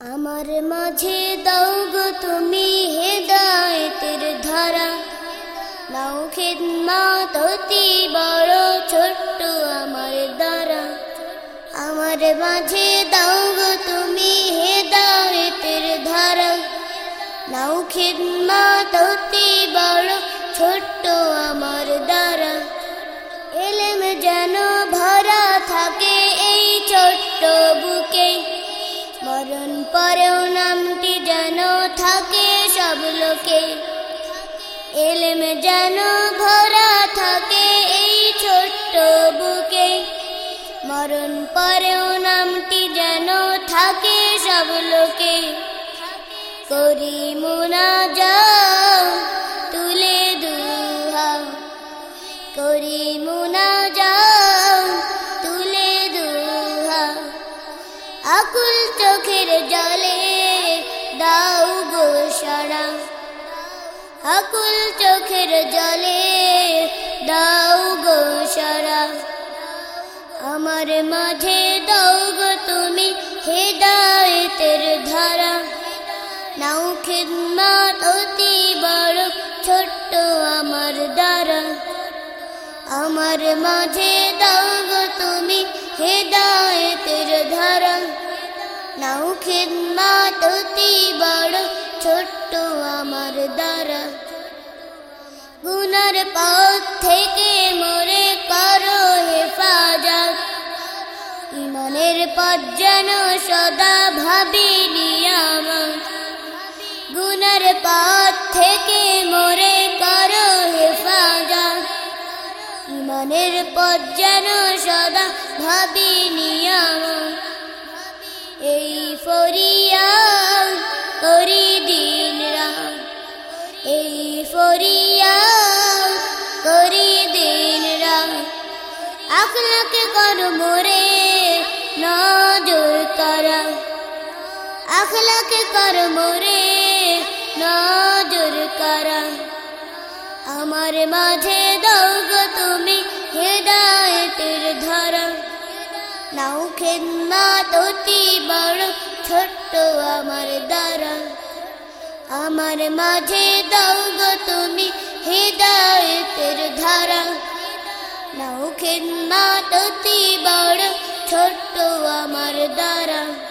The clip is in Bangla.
আমার মাঝে দাও গো তুমি হেদায়েতের ধারা। নাও খিদমাত অতি বড় ছোট্ট আমার দ্বারা। আমার মাঝে দাও গো তুমি হেদায়েতের ধারা। নাও খিদমাত অতি বড় ছোট্ট আমার দ্বারা। মরণ পরেও নামটি যেন থাকে সব লোকে। এলেমে যেন ভরা থাকে এই ছোট্ট বুকে। মরণ পরেও নামটি যেন থাকে সব লোকে। করি মুনা যাও তুলে দুহা করি মুনা দাও গো সারা। আকুল চোখের জলে দাও গো সারা। আমার মাঝে দাও গো তুমি হেদায়েতের ধারা। নাও খিদমাত অতি বড়, ছোট্ট আমার দ্বারা। আমার মাঝে দাও গো তুমি হেদায়েতের ধারা। নাও খিদমাত অতি বড়, ছোট্ট আমার দ্বারা। গুনার পথ থেকে মোরে করো হেফাজত। ইমানের পথ যেন সদা ভাবি নিয়ামত। গুনার পথ থেকে মোরে করো হেফাজত। ইমানের পথ যেন সদা ভাবি নিয়ামত। এই ফরিয়া করি দিন রাত এই ফরিয়া করি দিন রাত আখলাকে কর মোরে নজর করা। আখলাকে কর মোরে নজর করা। আমার মাঝে খেদমাত অতি বড়, ছোট্ট আমার দ্বারা। আমার মাঝে দাও গো তুমি হৃদয়ের ধারা। নাও খেদমাত অতি বড়, ছোট্ট আমার দ্বারা।